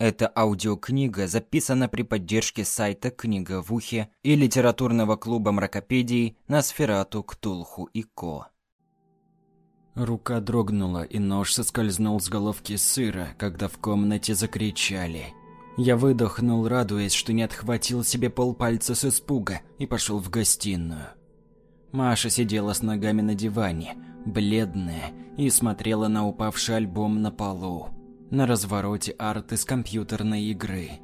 Эта аудиокнига записана при поддержке сайта «Книга в ухе» и литературного клуба мракопедий на Сферату, Ктулху и Ко. Рука дрогнула, и нож соскользнул с головки сыра, когда в комнате закричали. Я выдохнул, радуясь, что не отхватил себе полпальца с испуга, и пошел в гостиную. Маша сидела с ногами на диване, бледная, и смотрела на упавший альбом на полу. На развороте арт из компьютерной игры.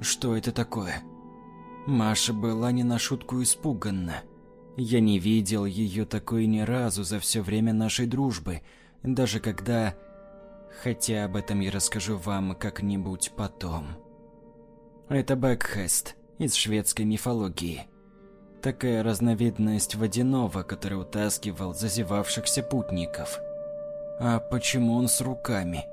Что это такое? Маша была не на шутку испуганна. Я не видел ее такой ни разу за все время нашей дружбы, даже когда... Хотя об этом я расскажу вам как-нибудь потом. Это Бэкхест из шведской мифологии. Такая разновидность водяного, который утаскивал зазевавшихся путников. А почему он с руками?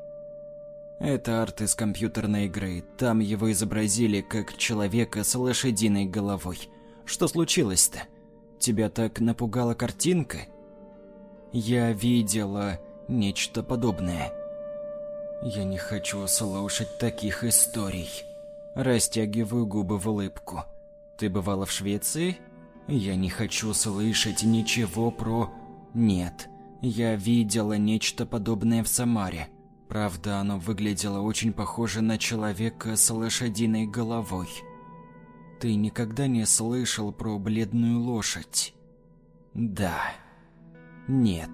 Это арт из компьютерной игры. Там его изобразили как человека с лошадиной головой. Что случилось-то? Тебя так напугала картинка? Я видела нечто подобное. Я не хочу слушать таких историй. Растягиваю губы в улыбку. Ты бывала в Швеции? Я не хочу слышать ничего про... Нет, я видела нечто подобное в Самаре. Правда, оно выглядело очень похоже на человека с лошадиной головой. Ты никогда не слышал про бледную лошадь? Да. Нет.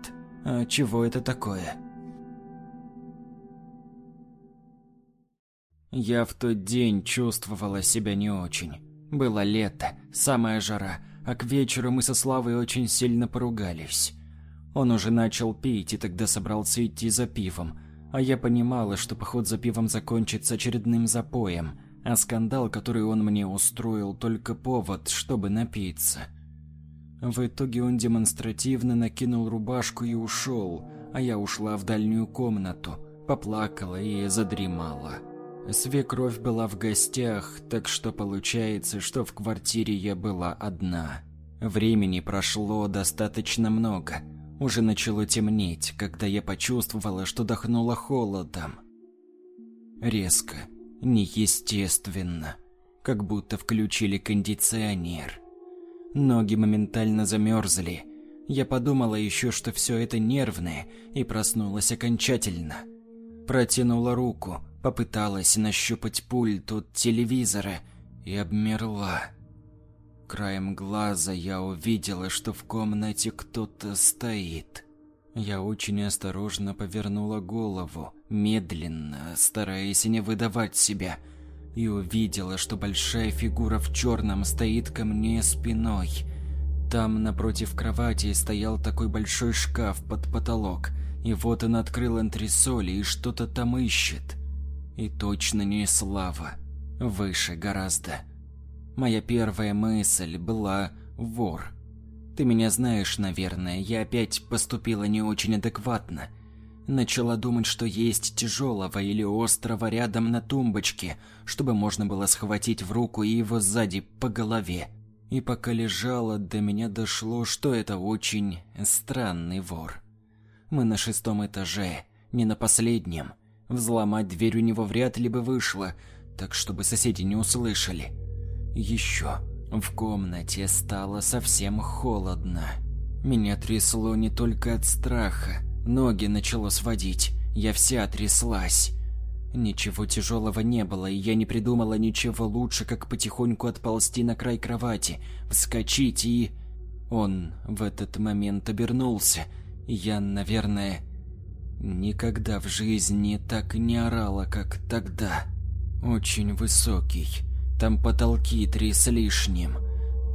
А чего это такое? Я в тот день чувствовала себя не очень. Было лето, самая жара, а к вечеру мы со Славой очень сильно поругались. Он уже начал пить и тогда собрался идти за пивом, а я понимала, что поход за пивом закончится очередным запоем, а скандал, который он мне устроил, только повод, чтобы напиться. В итоге он демонстративно накинул рубашку и ушел, а я ушла в дальнюю комнату, поплакала и задремала. Свекровь была в гостях, так что получается, что в квартире я была одна. Времени прошло достаточно много – уже начало темнеть, когда я почувствовала, что дохнуло холодом. Резко, неестественно, как будто включили кондиционер. Ноги моментально замерзли. Я подумала еще, что все это нервное, и проснулась окончательно. Протянула руку, попыталась нащупать пульт от телевизора и обмерла. Краем глаза я увидела, что в комнате кто-то стоит. Я очень осторожно повернула голову, медленно, стараясь не выдавать себя, и увидела, что большая фигура в черном стоит ко мне спиной. Там напротив кровати стоял такой большой шкаф под потолок, и вот он открыл антресоли и что-то там ищет. И точно не слава. Выше гораздо. Моя первая мысль была «вор». Ты меня знаешь, наверное, я опять поступила не очень адекватно. Начала думать, что есть тяжелого или острого рядом на тумбочке, чтобы можно было схватить в руку и его сзади по голове. И пока лежала, до меня дошло, что это очень странный вор. Мы на шестом этаже, не на последнем. Взломать дверь у него вряд ли бы вышло, так чтобы соседи не услышали. Еще в комнате стало совсем холодно. Меня трясло не только от страха, ноги начало сводить, я вся тряслась. Ничего тяжелого не было, и я не придумала ничего лучше, как потихоньку отползти на край кровати, вскочить и... Он в этот момент обернулся. Я, наверное, никогда в жизни так не орала, как тогда. Очень высокий, там потолки три с лишним.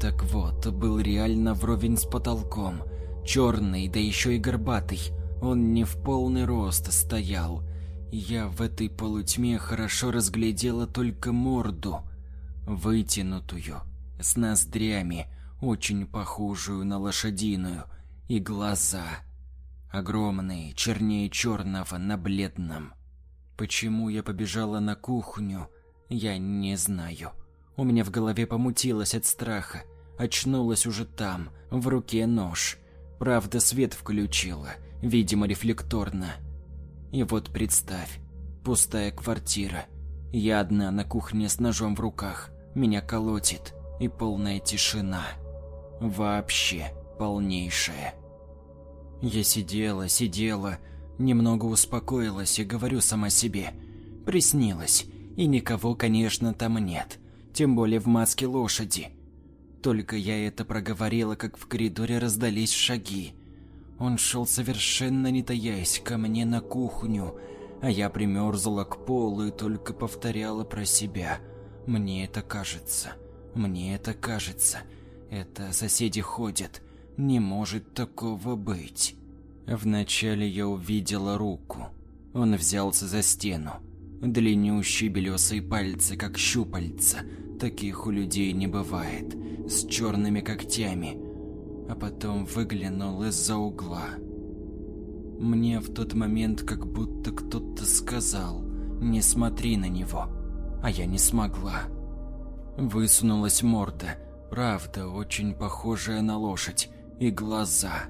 Так вот, был реально вровень с потолком. Черный, да еще и горбатый. Он не в полный рост стоял. Я в этой полутьме хорошо разглядела только морду. Вытянутую, с ноздрями, очень похожую на лошадиную. И глаза. Огромные, чернее черного на бледном. Почему я побежала на кухню, я не знаю. У меня в голове помутилось от страха. Очнулась уже там, в руке нож. Правда, свет включила, видимо, рефлекторно. И вот представь, пустая квартира. Я одна на кухне с ножом в руках. Меня колотит. И полная тишина. Вообще полнейшая. Я сидела, сидела, немного успокоилась и говорю сама себе. Приснилось. И никого, конечно, там нет. Тем более в маске лошади. Только я это проговорила, как в коридоре раздались шаги. Он шел совершенно не таясь ко мне на кухню, а я примерзла к полу и только повторяла про себя. Мне это кажется. Мне это кажется. Это соседи ходят. Не может такого быть. Вначале я увидела руку. Он взялся за стену. Длиннющие белесые пальцы, как щупальца. Таких у людей не бывает. С черными когтями. А потом выглянул из-за угла. Мне в тот момент как будто кто-то сказал «Не смотри на него», а я не смогла. Высунулась морда, правда, очень похожая на лошадь, и глаза.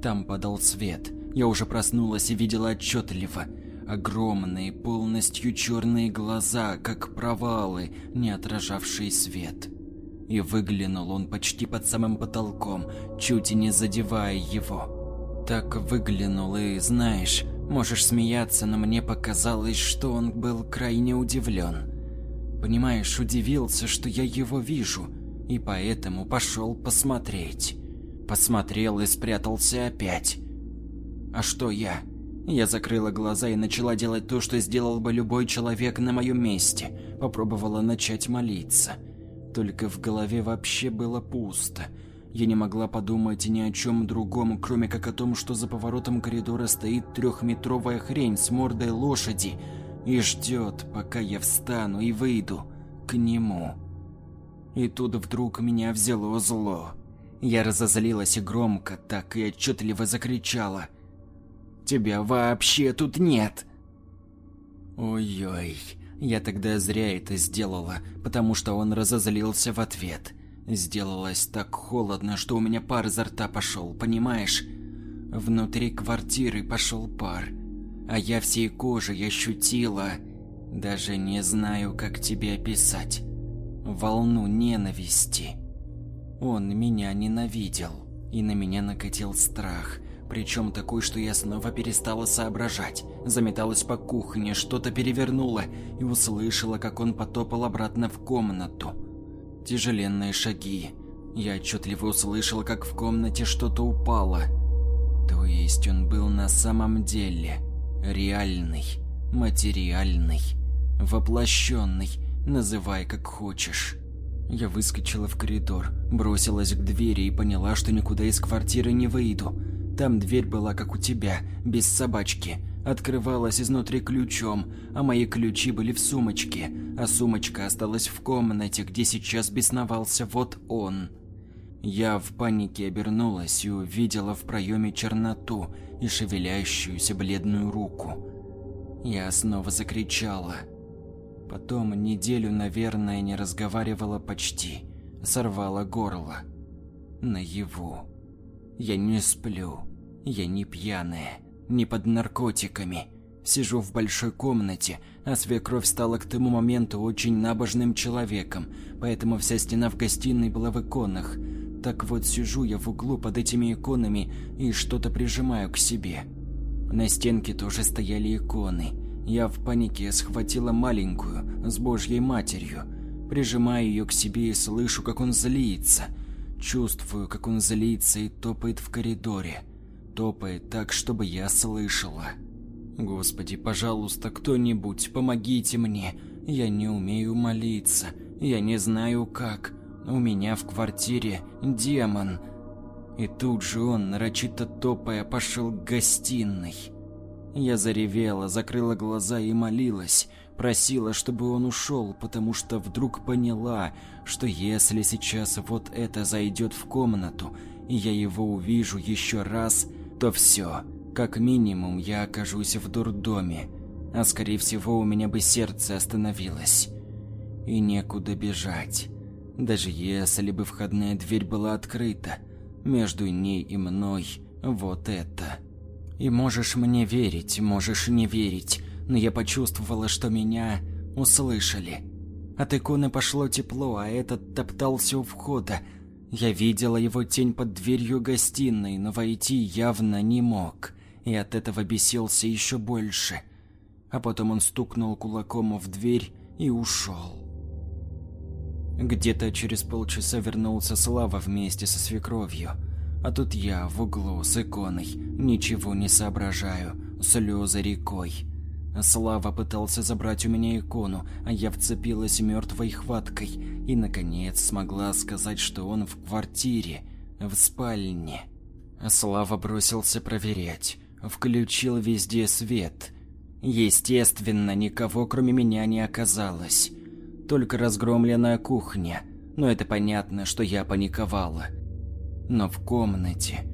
Там подал свет. Я уже проснулась и видела отчетливо. Огромные, полностью черные глаза, как провалы, не отражавшие свет. И выглянул он почти под самым потолком, чуть и не задевая его. Так выглянул и, знаешь, можешь смеяться, но мне показалось, что он был крайне удивлен. Понимаешь, удивился, что я его вижу, и поэтому пошел посмотреть. Посмотрел и спрятался опять. А что я? Я закрыла глаза и начала делать то, что сделал бы любой человек на моем месте. Попробовала начать молиться. Только в голове вообще было пусто. Я не могла подумать ни о чем другом, кроме как о том, что за поворотом коридора стоит трехметровая хрень с мордой лошади и ждет, пока я встану и выйду к нему. И тут вдруг меня взяло зло. Я разозлилась и громко, так и отчетливо закричала. «Тебя вообще тут нет!» Ой-ой, я тогда зря это сделала, потому что он разозлился в ответ. Сделалось так холодно, что у меня пар изо рта пошел, понимаешь? Внутри квартиры пошел пар, а я всей кожей ощутила, даже не знаю, как тебе описать, волну ненависти. Он меня ненавидел, и на меня накатил страх, причем такой, что я снова перестала соображать. Заметалась по кухне, что-то перевернула и услышала, как он потопал обратно в комнату. Тяжеленные шаги. Я отчетливо услышала, как в комнате что-то упало. То есть он был на самом деле реальный, материальный, воплощенный, называй как хочешь. Я выскочила в коридор, бросилась к двери и поняла, что никуда из квартиры не выйду. Там дверь была как у тебя, без собачки. Открывалась изнутри ключом, а мои ключи были в сумочке, а сумочка осталась в комнате, где сейчас бесновался вот он. Я в панике обернулась и увидела в проеме черноту и шевелящуюся бледную руку. Я снова закричала – Потом неделю, наверное, не разговаривала почти. Сорвала горло. Наяву. Я не сплю. Я не пьяная. Не под наркотиками. Сижу в большой комнате, а свекровь стала к тому моменту очень набожным человеком, поэтому вся стена в гостиной была в иконах. Так вот сижу я в углу под этими иконами и что-то прижимаю к себе. На стенке тоже стояли иконы – я в панике схватила маленькую, с Божьей матерью, прижимаю ее к себе и слышу, как он злится. Чувствую, как он злится и топает в коридоре. Топает так, чтобы я слышала. Господи, пожалуйста, кто-нибудь, помогите мне. Я не умею молиться. Я не знаю как. У меня в квартире демон. И тут же он, нарочито топая, пошел к гостиной. Я заревела, закрыла глаза и молилась, просила, чтобы он ушел, потому что вдруг поняла, что если сейчас вот это зайдет в комнату, и я его увижу еще раз, то все, как минимум я окажусь в дурдоме, а скорее всего у меня бы сердце остановилось. И некуда бежать. Даже если бы входная дверь была открыта, между ней и мной вот это. И можешь мне верить, можешь не верить, но я почувствовала, что меня услышали. От иконы пошло тепло, а этот топтался у входа. Я видела его тень под дверью гостиной, но войти явно не мог, и от этого бесился еще больше. А потом он стукнул кулаком в дверь и ушел. Где-то через полчаса вернулся Слава вместе со свекровью. А тут я в углу с иконой, ничего не соображаю, слезы рекой. Слава пытался забрать у меня икону, а я вцепилась мертвой хваткой и, наконец, смогла сказать, что он в квартире, в спальне. Слава бросился проверять, включил везде свет. Естественно, никого кроме меня не оказалось. Только разгромленная кухня, но это понятно, что я паниковала. Но в комнате...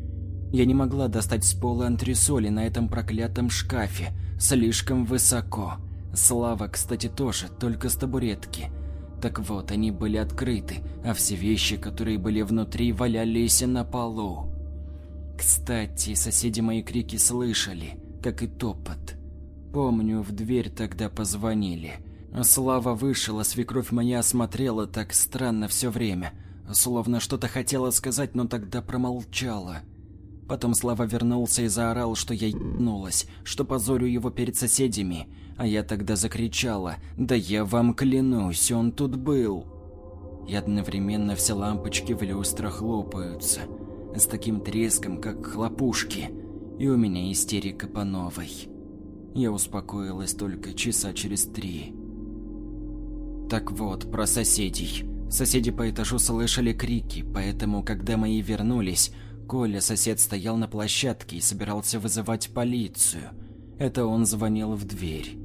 Я не могла достать с пола антресоли на этом проклятом шкафе, слишком высоко. Слава, кстати, тоже, только с табуретки. Так вот, они были открыты, а все вещи, которые были внутри, валялись на полу. Кстати, соседи мои крики слышали, как и топот. Помню, в дверь тогда позвонили. Слава вышел, а свекровь моя смотрела так странно все время, словно что-то хотела сказать, но тогда промолчала. Потом Слава вернулся и заорал, что я ебнулась, что позорю его перед соседями, а я тогда закричала «Да я вам клянусь, он тут был!» И одновременно все лампочки в люстрах лопаются, с таким треском, как хлопушки, и у меня истерика по новой. Я успокоилась только часа через три. Так вот, про соседей. Соседи по этажу слышали крики, поэтому, когда мои вернулись, Коля, сосед, стоял на площадке и собирался вызывать полицию. Это он звонил в дверь.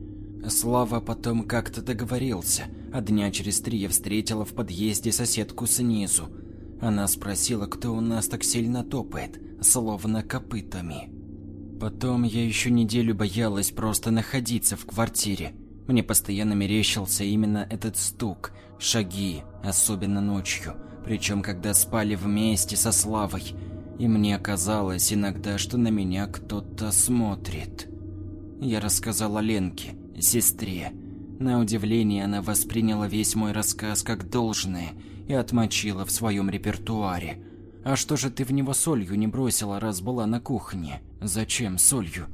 Слава потом как-то договорился, а дня через три я встретила в подъезде соседку снизу. Она спросила, кто у нас так сильно топает, словно копытами. Потом я еще неделю боялась просто находиться в квартире. Мне постоянно мерещился именно этот стук, шаги, особенно ночью, причем когда спали вместе со Славой. И мне казалось иногда, что на меня кто-то смотрит. Я рассказала Ленке, сестре. На удивление она восприняла весь мой рассказ как должное и отмочила в своем репертуаре. «А что же ты в него солью не бросила, раз была на кухне? Зачем солью?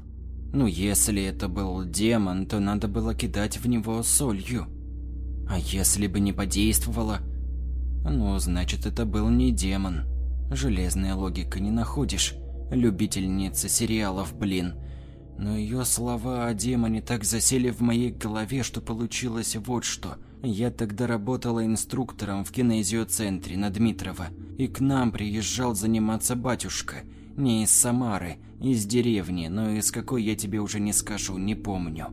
Ну, если это был демон, то надо было кидать в него солью. А если бы не подействовало? Ну, значит, это был не демон. Железная логика не находишь. Любительница сериалов, блин. Но ее слова о демоне так засели в моей голове, что получилось вот что. Я тогда работала инструктором в кинезиоцентре на Дмитрова, и к нам приезжал заниматься батюшка – не из Самары, из деревни, но из какой я тебе уже не скажу, не помню.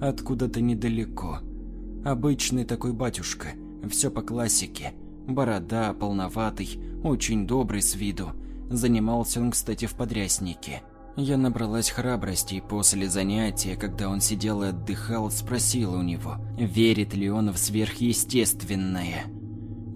Откуда-то недалеко. Обычный такой батюшка, все по классике. Борода, полноватый, очень добрый с виду. Занимался он, кстати, в подряснике. Я набралась храбрости и после занятия, когда он сидел и отдыхал, спросила у него, верит ли он в сверхъестественное.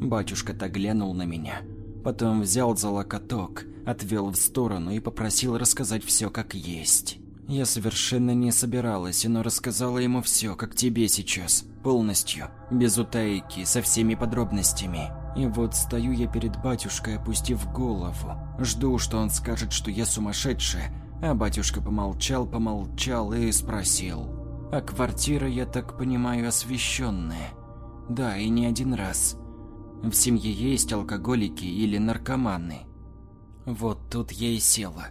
Батюшка так глянул на меня, потом взял за локоток, отвел в сторону и попросил рассказать все как есть. Я совершенно не собиралась, но рассказала ему все, как тебе сейчас, полностью, без утайки, со всеми подробностями. И вот стою я перед батюшкой, опустив голову, жду, что он скажет, что я сумасшедшая, а батюшка помолчал, помолчал и спросил. А квартира, я так понимаю, освещенная. Да, и не один раз. В семье есть алкоголики или наркоманы. Вот тут я и села.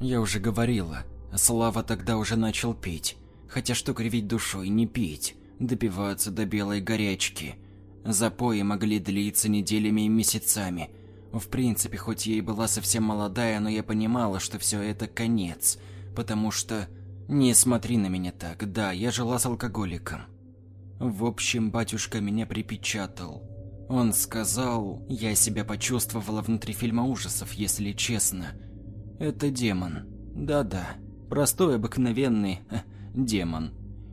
Я уже говорила, Слава тогда уже начал пить. Хотя что кривить душой, не пить, допиваться до белой горячки. Запои могли длиться неделями и месяцами. В принципе, хоть я и была совсем молодая, но я понимала, что все это конец. Потому что... Не смотри на меня так, да, я жила с алкоголиком. В общем, батюшка меня припечатал. Он сказал, я себя почувствовала внутри фильма ужасов, если честно. Это демон. Да-да, простой обыкновенный ха, демон.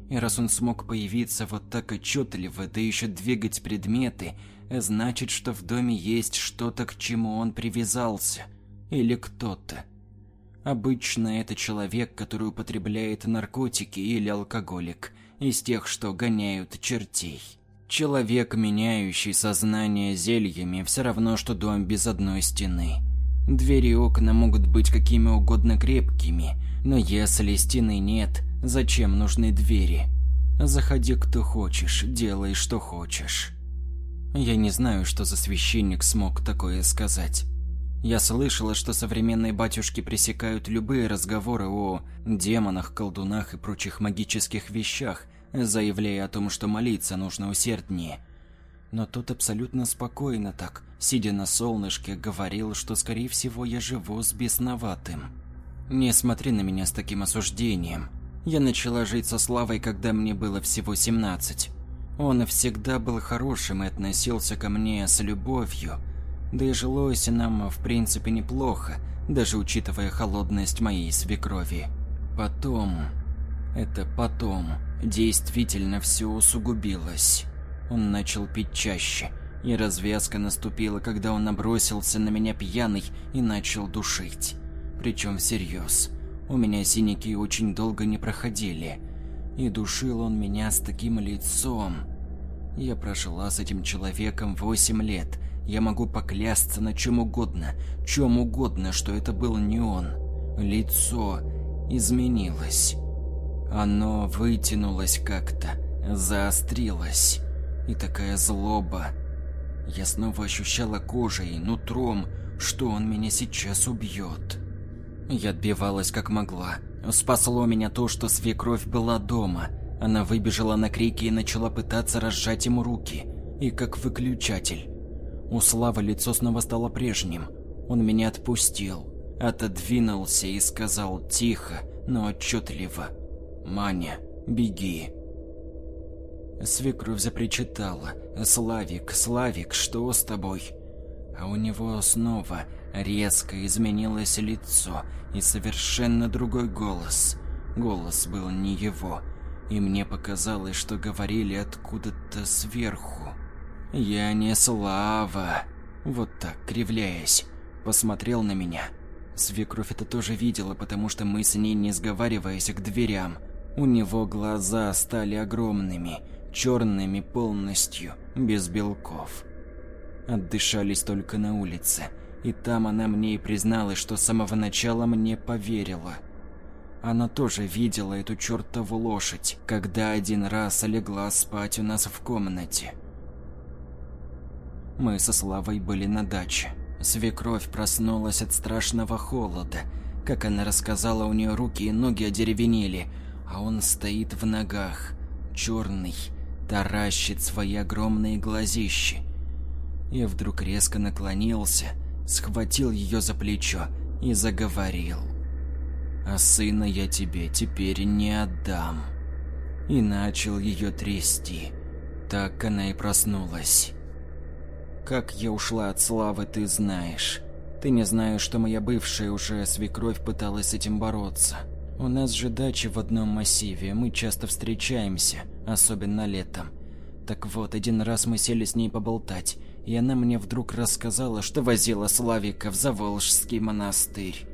И раз он смог появиться вот так отчетливо, да еще двигать предметы, значит, что в доме есть что-то, к чему он привязался. Или кто-то. Обычно это человек, который употребляет наркотики или алкоголик. из тех, что гоняют чертей. Человек, меняющий сознание зельями, все равно, что дом без одной стены. Двери и окна могут быть какими угодно крепкими, но если стены нет, зачем нужны двери? Заходи кто хочешь, делай что хочешь. Я не знаю, что за священник смог такое сказать. Я слышала, что современные батюшки пресекают любые разговоры о демонах, колдунах и прочих магических вещах, заявляя о том, что молиться нужно усерднее. Но тут абсолютно спокойно так, сидя на солнышке, говорил, что скорее всего я живу с бесноватым. Не смотри на меня с таким осуждением. Я начала жить со Славой, когда мне было всего 17. Он всегда был хорошим и относился ко мне с любовью. Да и жилось нам, в принципе, неплохо, даже учитывая холодность моей свекрови. Потом... Это потом действительно все усугубилось. Он начал пить чаще, и развязка наступила, когда он набросился на меня пьяный и начал душить. Причем всерьез. У меня синяки очень долго не проходили. И душил он меня с таким лицом. Я прожила с этим человеком восемь лет. Я могу поклясться на чем угодно, чем угодно, что это был не он. Лицо изменилось. Оно вытянулось как-то, заострилось. И такая злоба. Я снова ощущала кожей, нутром, что он меня сейчас убьет. Я отбивалась как могла. Спасло меня то, что свекровь была дома. Она выбежала на крики и начала пытаться разжать ему руки. И как выключатель. У Славы лицо снова стало прежним. Он меня отпустил. Отодвинулся и сказал тихо, но отчетливо. «Маня, беги». Свекровь запричитала. «Славик, Славик, что с тобой?» А у него снова резко изменилось лицо и совершенно другой голос. Голос был не его, и мне показалось, что говорили откуда-то сверху. «Я не Слава!» Вот так, кривляясь, посмотрел на меня. Свекровь это тоже видела, потому что мы с ней, не сговариваясь, к дверям. У него глаза стали огромными, черными полностью, без белков. Отдышались только на улице, и там она мне и призналась, что с самого начала мне поверила. Она тоже видела эту чертову лошадь, когда один раз легла спать у нас в комнате. Мы со Славой были на даче. Свекровь проснулась от страшного холода. Как она рассказала, у нее руки и ноги одеревенели, а он стоит в ногах, черный, таращит свои огромные глазищи. Я вдруг резко наклонился, схватил ее за плечо и заговорил. «А сына я тебе теперь не отдам». И начал ее трясти. Так она и проснулась. Как я ушла от славы, ты знаешь. Ты не знаешь, что моя бывшая уже свекровь пыталась с этим бороться. У нас же дача в одном массиве, мы часто встречаемся, особенно летом. Так вот, один раз мы сели с ней поболтать, и она мне вдруг рассказала, что возила Славика в Заволжский монастырь.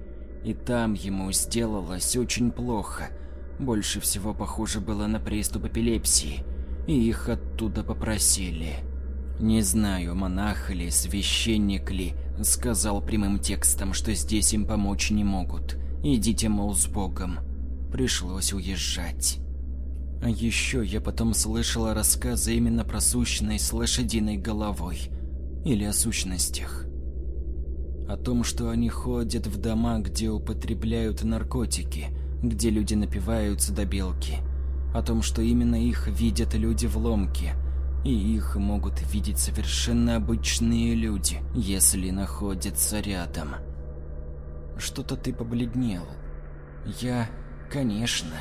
И там ему сделалось очень плохо. Больше всего похоже было на приступ эпилепсии, и их оттуда попросили. Не знаю, монах или священник ли, сказал прямым текстом, что здесь им помочь не могут. Идите, мол, с Богом. Пришлось уезжать. А еще я потом слышала рассказы именно про сущность с лошадиной головой. Или о сущностях. О том, что они ходят в дома, где употребляют наркотики, где люди напиваются до белки. О том, что именно их видят люди в ломке, и их могут видеть совершенно обычные люди, если находятся рядом. Что-то ты побледнел. Я, конечно,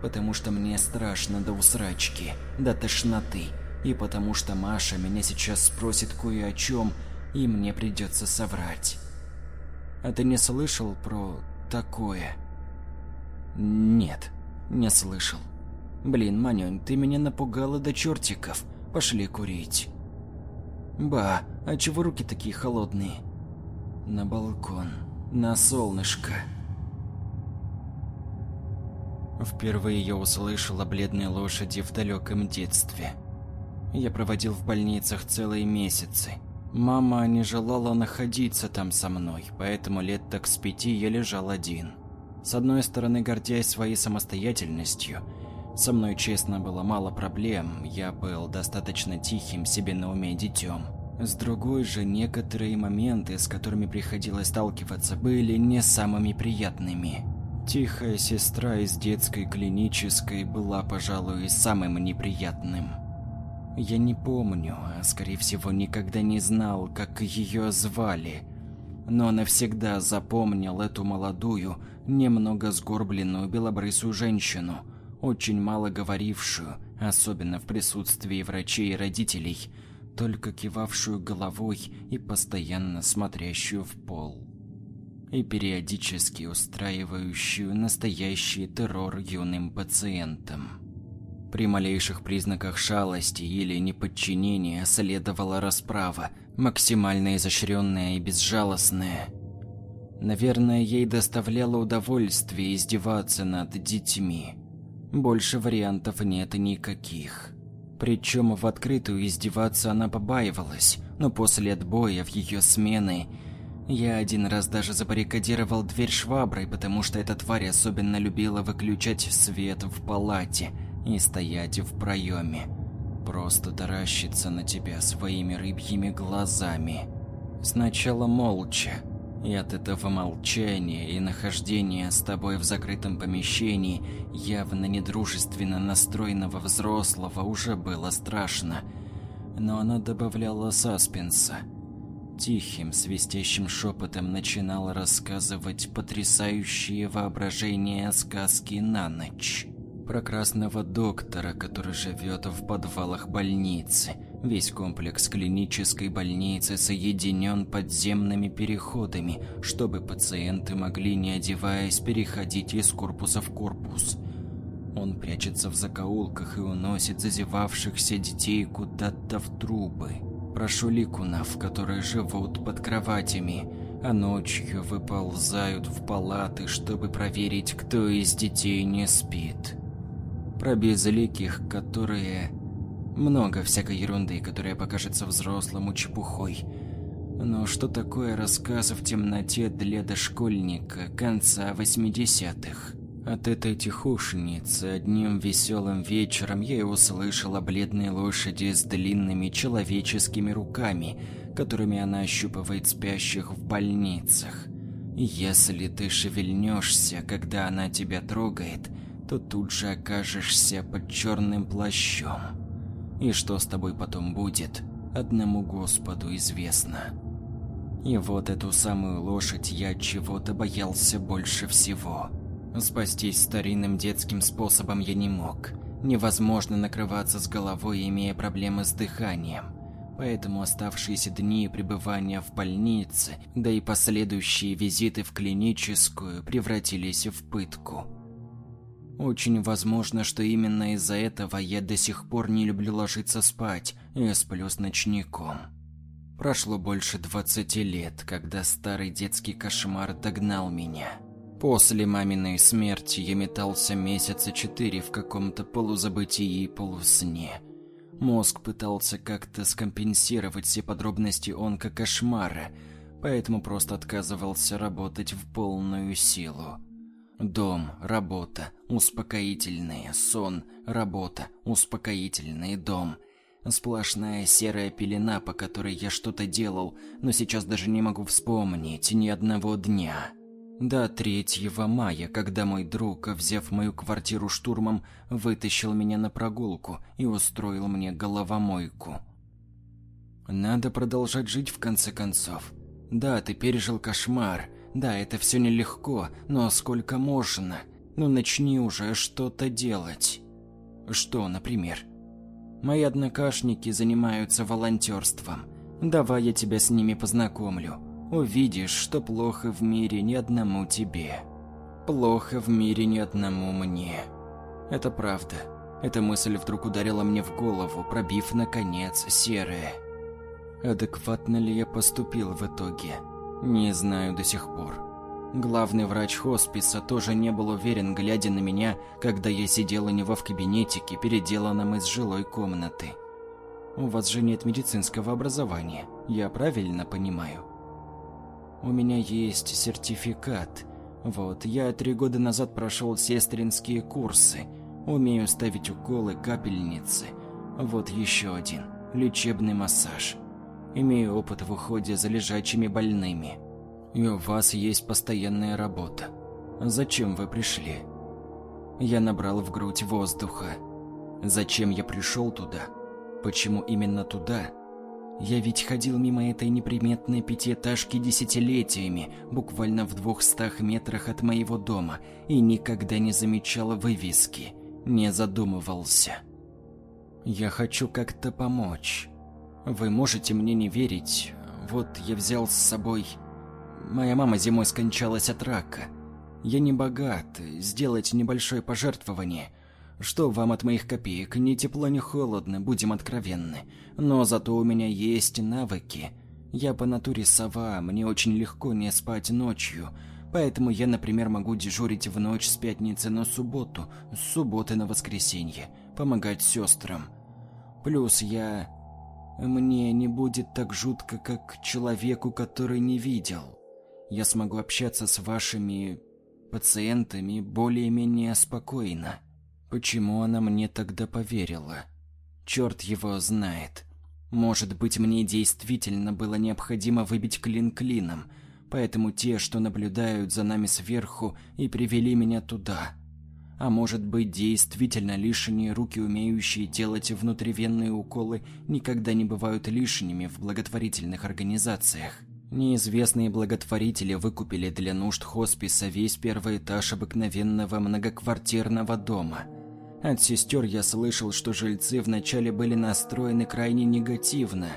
потому что мне страшно до усрачки, до тошноты, и потому что Маша меня сейчас спросит кое о чем, и мне придется соврать. А ты не слышал про такое? Нет, не слышал. Блин, Манюнь, ты меня напугала до чертиков. Пошли курить. Ба, а чего руки такие холодные? На балкон на солнышко. Впервые я услышал о бледной лошади в далеком детстве. Я проводил в больницах целые месяцы. Мама не желала находиться там со мной, поэтому лет так с пяти я лежал один. С одной стороны, гордясь своей самостоятельностью, со мной, честно, было мало проблем, я был достаточно тихим себе на уме детем. С другой же, некоторые моменты, с которыми приходилось сталкиваться, были не самыми приятными. Тихая сестра из детской клинической была, пожалуй, самым неприятным. Я не помню, а скорее всего никогда не знал, как ее звали, но навсегда запомнил эту молодую, немного сгорбленную белобрысую женщину, очень мало говорившую, особенно в присутствии врачей и родителей, только кивавшую головой и постоянно смотрящую в пол и периодически устраивающую настоящий террор юным пациентам. При малейших признаках шалости или неподчинения следовала расправа, максимально изощренная и безжалостная. Наверное, ей доставляло удовольствие издеваться над детьми. Больше вариантов нет никаких. Причем в открытую издеваться она побаивалась, но после отбоя в ее смены я один раз даже забаррикадировал дверь шваброй, потому что эта тварь особенно любила выключать свет в палате и стоять в проеме. Просто таращиться на тебя своими рыбьими глазами. Сначала молча, и от этого молчания и нахождения с тобой в закрытом помещении явно недружественно настроенного взрослого уже было страшно. Но она добавляла саспенса – тихим, свистящим шепотом начинал рассказывать потрясающие воображение сказки на ночь. Про красного доктора, который живет в подвалах больницы. Весь комплекс клинической больницы соединен подземными переходами, чтобы пациенты могли, не одеваясь, переходить из корпуса в корпус. Он прячется в закоулках и уносит зазевавшихся детей куда-то в трубы. Прошу ликунов, которые живут под кроватями, а ночью выползают в палаты, чтобы проверить, кто из детей не спит. Про безликих, которые... Много всякой ерунды, которая покажется взрослому чепухой. Но что такое рассказ в темноте для дошкольника конца 80-х? От этой тихушницы одним веселым вечером я и услышал о бледной лошади с длинными человеческими руками, которыми она ощупывает спящих в больницах. Если ты шевельнешься, когда она тебя трогает, то тут же окажешься под черным плащом. И что с тобой потом будет, одному Господу известно. И вот эту самую лошадь я чего-то боялся больше всего. Спастись старинным детским способом я не мог. Невозможно накрываться с головой, имея проблемы с дыханием. Поэтому оставшиеся дни пребывания в больнице, да и последующие визиты в клиническую превратились в пытку. Очень возможно, что именно из-за этого я до сих пор не люблю ложиться спать и сплю с ночником. Прошло больше 20 лет, когда старый детский кошмар догнал меня. После маминой смерти я метался месяца четыре в каком-то полузабытии и полусне. Мозг пытался как-то скомпенсировать все подробности онкокошмара, поэтому просто отказывался работать в полную силу. Дом, работа, успокоительные, сон, работа, успокоительный дом. Сплошная серая пелена, по которой я что-то делал, но сейчас даже не могу вспомнить ни одного дня. До 3 мая, когда мой друг, взяв мою квартиру штурмом, вытащил меня на прогулку и устроил мне головомойку. Надо продолжать жить в конце концов. Да, ты пережил кошмар. Да, это все нелегко, но сколько можно? Ну начни уже что-то делать. Что, например? Мои однокашники занимаются волонтерством. Давай я тебя с ними познакомлю увидишь, что плохо в мире ни одному тебе. Плохо в мире ни одному мне. Это правда. Эта мысль вдруг ударила мне в голову, пробив, наконец, серое. Адекватно ли я поступил в итоге? Не знаю до сих пор. Главный врач хосписа тоже не был уверен, глядя на меня, когда я сидел у него в кабинетике, переделанном из жилой комнаты. «У вас же нет медицинского образования, я правильно понимаю?» «У меня есть сертификат. Вот, я три года назад прошел сестринские курсы. Умею ставить уколы, капельницы. Вот еще один. Лечебный массаж. Имею опыт в уходе за лежачими больными. И у вас есть постоянная работа. Зачем вы пришли? Я набрал в грудь воздуха. Зачем я пришел туда? Почему именно туда? Я ведь ходил мимо этой неприметной пятиэтажки десятилетиями, буквально в двухстах метрах от моего дома, и никогда не замечал вывески, не задумывался. Я хочу как-то помочь. Вы можете мне не верить, вот я взял с собой Моя мама зимой скончалась от рака. Я не богат, сделать небольшое пожертвование. Что вам от моих копеек? Ни тепло, ни холодно, будем откровенны. Но зато у меня есть навыки. Я по натуре сова, мне очень легко не спать ночью. Поэтому я, например, могу дежурить в ночь с пятницы на субботу, с субботы на воскресенье, помогать сестрам. Плюс я... Мне не будет так жутко, как человеку, который не видел я смогу общаться с вашими пациентами более-менее спокойно. Почему она мне тогда поверила? Черт его знает. Может быть, мне действительно было необходимо выбить клин клином, поэтому те, что наблюдают за нами сверху, и привели меня туда. А может быть, действительно лишние руки, умеющие делать внутривенные уколы, никогда не бывают лишними в благотворительных организациях. Неизвестные благотворители выкупили для нужд хосписа весь первый этаж обыкновенного многоквартирного дома. От сестер я слышал, что жильцы вначале были настроены крайне негативно,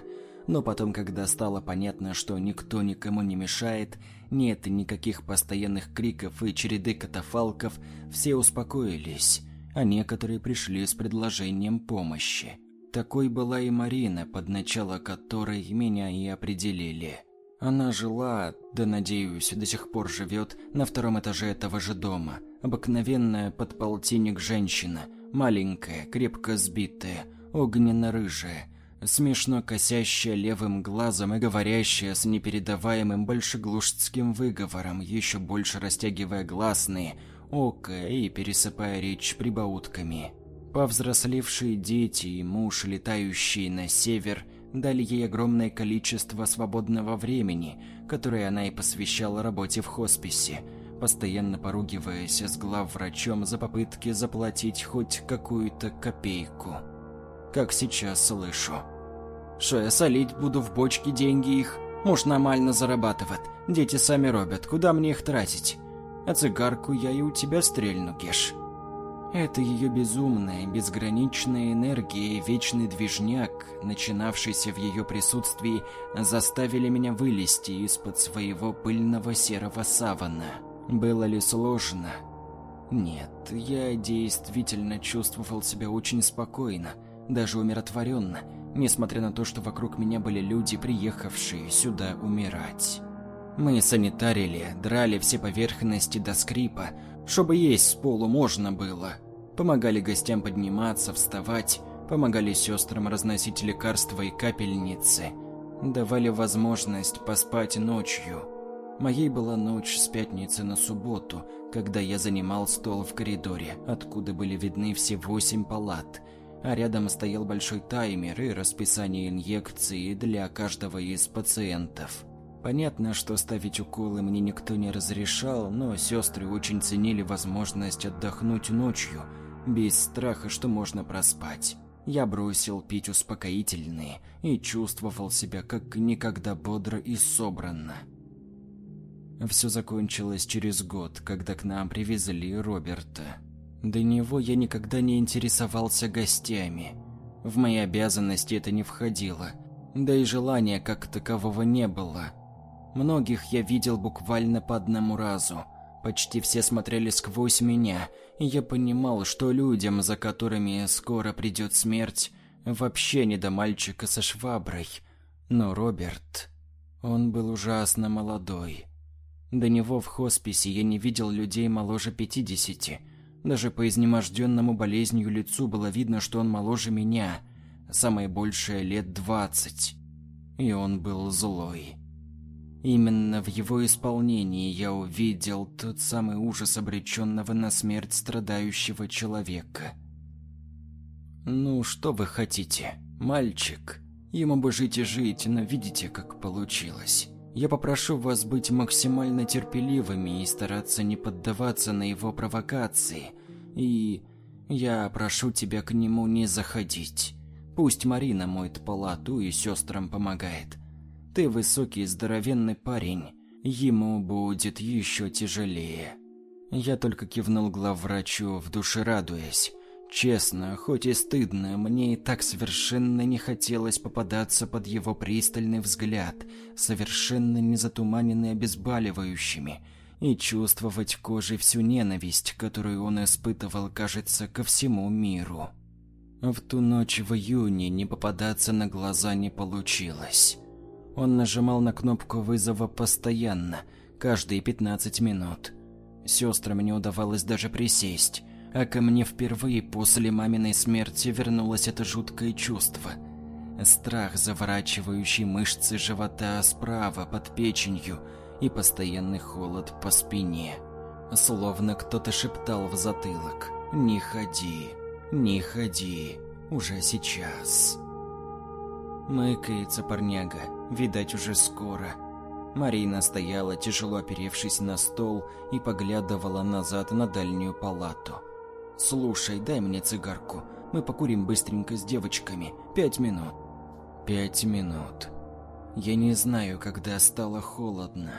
но потом, когда стало понятно, что никто никому не мешает, нет никаких постоянных криков и череды катафалков, все успокоились, а некоторые пришли с предложением помощи. Такой была и Марина, под начало которой меня и определили. Она жила, да надеюсь, до сих пор живет, на втором этаже этого же дома. Обыкновенная подполтинник женщина, маленькая, крепко сбитая, огненно-рыжая, смешно косящая левым глазом и говорящая с непередаваемым большеглушским выговором, еще больше растягивая гласные, око и пересыпая речь прибаутками. Повзрослевшие дети и муж, летающий на север, дали ей огромное количество свободного времени, которое она и посвящала работе в хосписе, постоянно поругиваясь с главврачом за попытки заплатить хоть какую-то копейку. Как сейчас слышу. Что я солить буду в бочке деньги их? Муж нормально зарабатывает, дети сами робят, куда мне их тратить? А цигарку я и у тебя стрельну, Геш. Это ее безумная, безграничная энергия и вечный движняк, начинавшийся в ее присутствии, заставили меня вылезти из-под своего пыльного серого савана. Было ли сложно? Нет, я действительно чувствовал себя очень спокойно, даже умиротворенно, несмотря на то, что вокруг меня были люди, приехавшие сюда умирать. Мы санитарили, драли все поверхности до скрипа, чтобы есть с полу можно было. Помогали гостям подниматься, вставать, помогали сестрам разносить лекарства и капельницы, давали возможность поспать ночью. Моей была ночь с пятницы на субботу, когда я занимал стол в коридоре, откуда были видны все восемь палат, а рядом стоял большой таймер и расписание инъекций для каждого из пациентов. Понятно, что ставить уколы мне никто не разрешал, но сестры очень ценили возможность отдохнуть ночью, без страха, что можно проспать. Я бросил пить успокоительные и чувствовал себя как никогда бодро и собранно. Все закончилось через год, когда к нам привезли Роберта. До него я никогда не интересовался гостями. В мои обязанности это не входило, да и желания как такового не было – Многих я видел буквально по одному разу. Почти все смотрели сквозь меня, и я понимал, что людям, за которыми скоро придет смерть, вообще не до мальчика со шваброй. Но Роберт... Он был ужасно молодой. До него в хосписе я не видел людей моложе пятидесяти. Даже по изнеможденному болезнью лицу было видно, что он моложе меня, самое большее лет двадцать. И он был злой. Именно в его исполнении я увидел тот самый ужас обреченного на смерть страдающего человека. «Ну, что вы хотите? Мальчик. Ему бы жить и жить, но видите, как получилось. Я попрошу вас быть максимально терпеливыми и стараться не поддаваться на его провокации. И я прошу тебя к нему не заходить. Пусть Марина моет палату и сестрам помогает. Ты высокий здоровенный парень, ему будет еще тяжелее. Я только кивнул главврачу, в душе радуясь. Честно, хоть и стыдно, мне и так совершенно не хотелось попадаться под его пристальный взгляд, совершенно не затуманенный обезболивающими, и чувствовать кожей всю ненависть, которую он испытывал, кажется, ко всему миру. В ту ночь в июне не попадаться на глаза не получилось. Он нажимал на кнопку вызова постоянно, каждые 15 минут. Сестрам не удавалось даже присесть, а ко мне впервые после маминой смерти вернулось это жуткое чувство. Страх, заворачивающий мышцы живота справа под печенью и постоянный холод по спине. Словно кто-то шептал в затылок «Не ходи, не ходи, уже сейчас». Мыкается парняга, видать уже скоро. Марина стояла, тяжело оперевшись на стол, и поглядывала назад на дальнюю палату. «Слушай, дай мне цигарку. Мы покурим быстренько с девочками. Пять минут». «Пять минут». Я не знаю, когда стало холодно.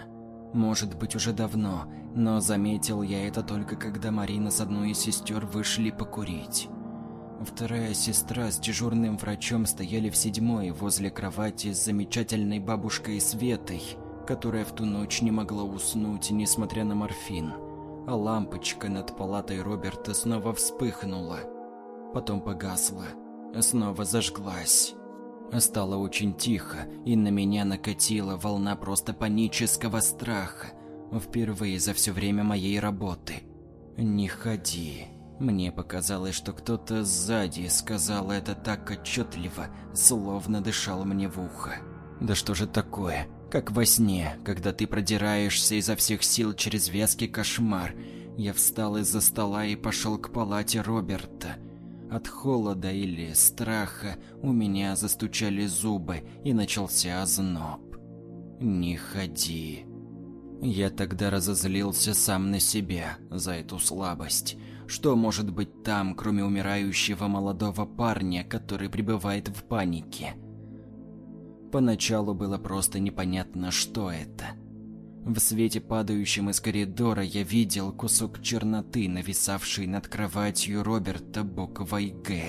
Может быть, уже давно, но заметил я это только когда Марина с одной из сестер вышли покурить. Вторая сестра с дежурным врачом стояли в седьмой возле кровати с замечательной бабушкой Светой, которая в ту ночь не могла уснуть, несмотря на морфин. А лампочка над палатой Роберта снова вспыхнула. Потом погасла. Снова зажглась. Стало очень тихо, и на меня накатила волна просто панического страха. Впервые за все время моей работы. «Не ходи». Мне показалось, что кто-то сзади сказал это так отчетливо, словно дышал мне в ухо. Да что же такое? Как во сне, когда ты продираешься изо всех сил через вязкий кошмар. Я встал из-за стола и пошел к палате Роберта. От холода или страха у меня застучали зубы и начался озноб. «Не ходи». Я тогда разозлился сам на себя за эту слабость. Что может быть там, кроме умирающего молодого парня, который пребывает в панике? Поначалу было просто непонятно, что это. В свете, падающем из коридора, я видел кусок черноты, нависавший над кроватью Роберта буквой «Г».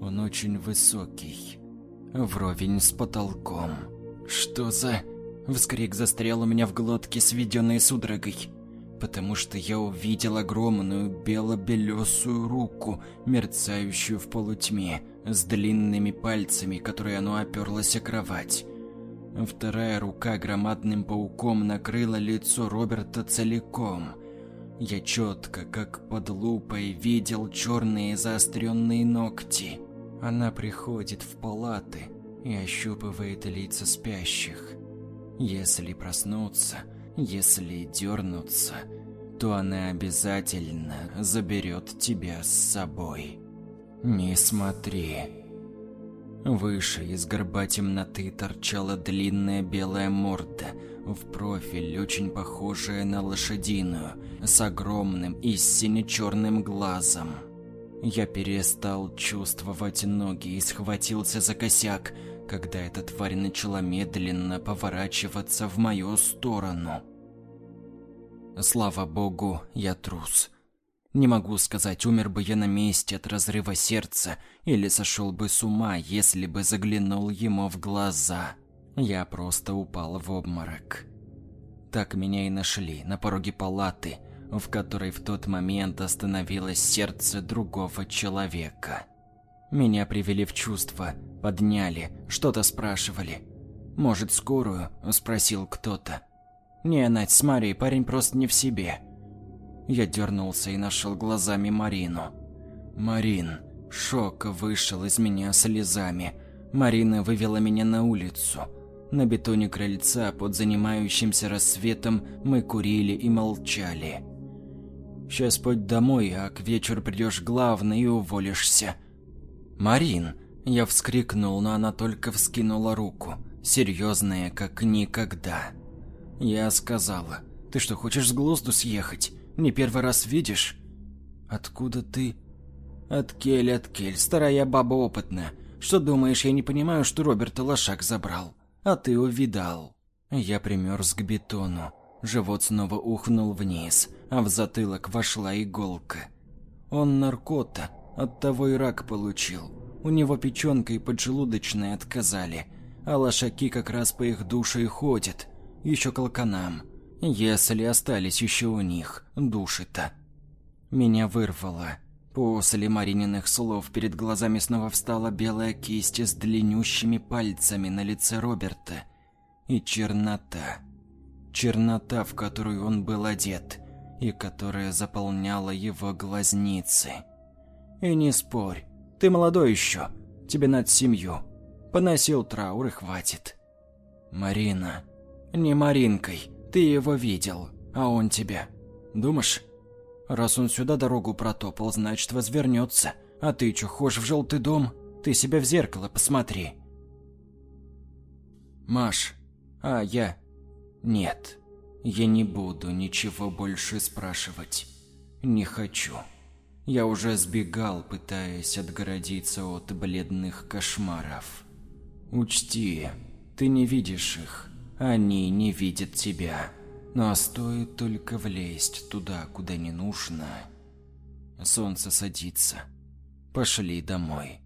Он очень высокий, вровень с потолком. Что за... Вскрик застрял у меня в глотке, сведенной судорогой потому что я увидел огромную бело-белесую руку, мерцающую в полутьме, с длинными пальцами, которые оно оперлось о кровать. Вторая рука громадным пауком накрыла лицо Роберта целиком. Я четко, как под лупой, видел черные заостренные ногти. Она приходит в палаты и ощупывает лица спящих. Если проснуться, если дернуться, то она обязательно заберет тебя с собой. Не смотри. Выше из горба темноты торчала длинная белая морда, в профиль очень похожая на лошадиную, с огромным и сине-черным глазом. Я перестал чувствовать ноги и схватился за косяк, когда эта тварь начала медленно поворачиваться в мою сторону. Слава богу, я трус. Не могу сказать, умер бы я на месте от разрыва сердца или сошел бы с ума, если бы заглянул ему в глаза. Я просто упал в обморок. Так меня и нашли на пороге палаты, в которой в тот момент остановилось сердце другого человека. Меня привели в чувство, подняли, что-то спрашивали. «Может, скорую?» – спросил кто-то. «Не, Надь, смотри, парень просто не в себе». Я дернулся и нашел глазами Марину. «Марин». Шок вышел из меня слезами. Марина вывела меня на улицу. На бетоне крыльца под занимающимся рассветом мы курили и молчали. «Сейчас пойдь домой, а к вечеру придешь главный и уволишься». «Марин!» Я вскрикнул, но она только вскинула руку, серьезная, как никогда. Я сказала, «Ты что, хочешь с глузду съехать? Не первый раз видишь?» «Откуда ты?» «От Кель, от Кель, старая баба опытная. Что думаешь, я не понимаю, что Роберта лошак забрал? А ты увидал». Я примерз к бетону. Живот снова ухнул вниз, а в затылок вошла иголка. Он наркота, оттого и рак получил. У него печенка и поджелудочные отказали, а лошаки как раз по их душе и ходят, еще колканам, если остались еще у них души-то. Меня вырвало. После Марининых слов перед глазами снова встала белая кисть с длиннющими пальцами на лице Роберта. И чернота. Чернота, в которую он был одет, и которая заполняла его глазницы. И не спорь, ты молодой еще. Тебе надо семью. Поносил траур и хватит. Марина. Не Маринкой. Ты его видел. А он тебя. Думаешь? Раз он сюда дорогу протопал, значит возвернется. А ты что, хочешь в желтый дом? Ты себя в зеркало посмотри. Маш. А, я. Нет. Я не буду ничего больше спрашивать. Не хочу. Я уже сбегал, пытаясь отгородиться от бледных кошмаров. Учти, ты не видишь их, они не видят тебя. Но стоит только влезть туда, куда не нужно. Солнце садится. Пошли домой.